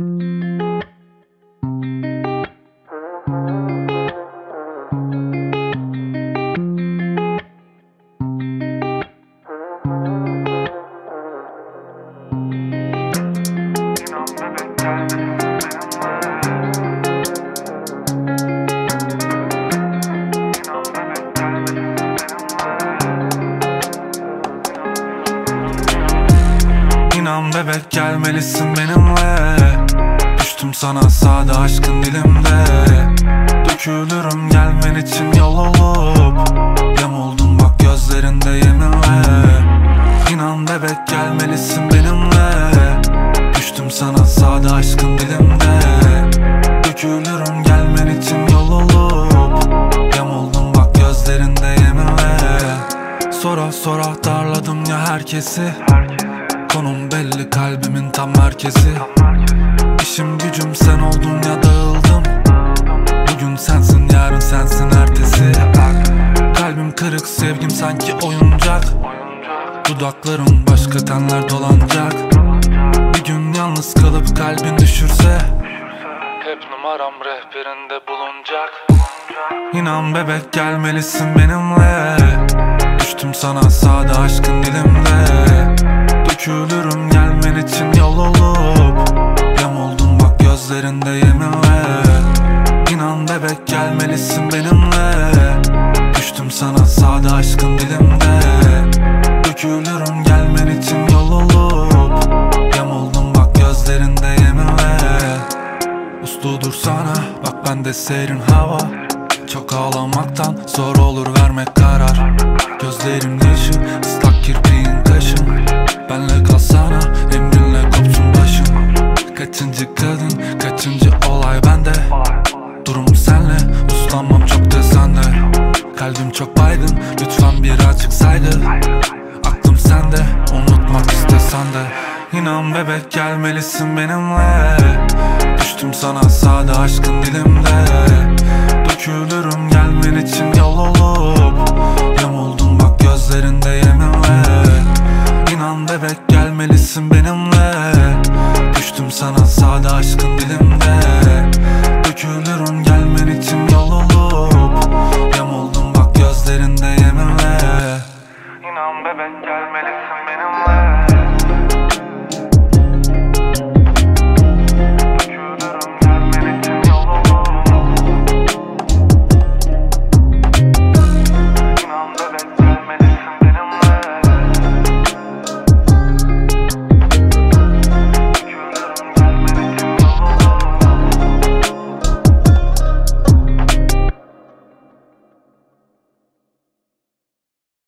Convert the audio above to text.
İnan bebek gelmelisin benimle Düştüm sana sade aşkın dilimde. Dökülürüm gelmen için yol olup Yem oldum bak gözlerinde yeminle İnan bebek gelmelisin benimle. Düştüm sana sade aşkın dilimde. Dökülürüm gelmen için yol olup Yem oldum bak gözlerinde yeminle Sora sora darladım ya herkesi. Konum belli kalbimin tam merkezi İşim gücüm sen oldun ya dağıldım. Bugün sensin yarın sensin ertesi Kalbim kırık sevgim sanki oyuncak. Dudaklarım başka tenler dolanacak. Bir gün yalnız kalıp kalbin düşürse Hep numaram rehberinde bulunacak. İnan bebek gelmelisin benimle. Düştüm sana sade aşkın dilimde bebek gelmelisin benimle. Düştüm sana sade aşkın dilimde. Dökülürüm gelmen için yol olup. Yem oldum bak gözlerinde yeminle. Uslu dursana bak ben de serin hava. Çok ağlamaktan zor olur vermek karar. Gözlerim yeşil ıslak kirpiğin kaşın. Benle kalsana emrinle Kalbim çok baygın lütfen birazcık saygı. Aklım sende unutmak istesen de. İnan bebek gelmelisin benimle. Düştüm sana sade aşkın dilimde. Dökülürüm gelmen için yol olup. Yamuldum bak gözlerinde yeminle. İnan bebek gelmelisin benimle. Düştüm sana sade aşkın dilimde. Dökülürüm gelmen için İnan bebek gelmeli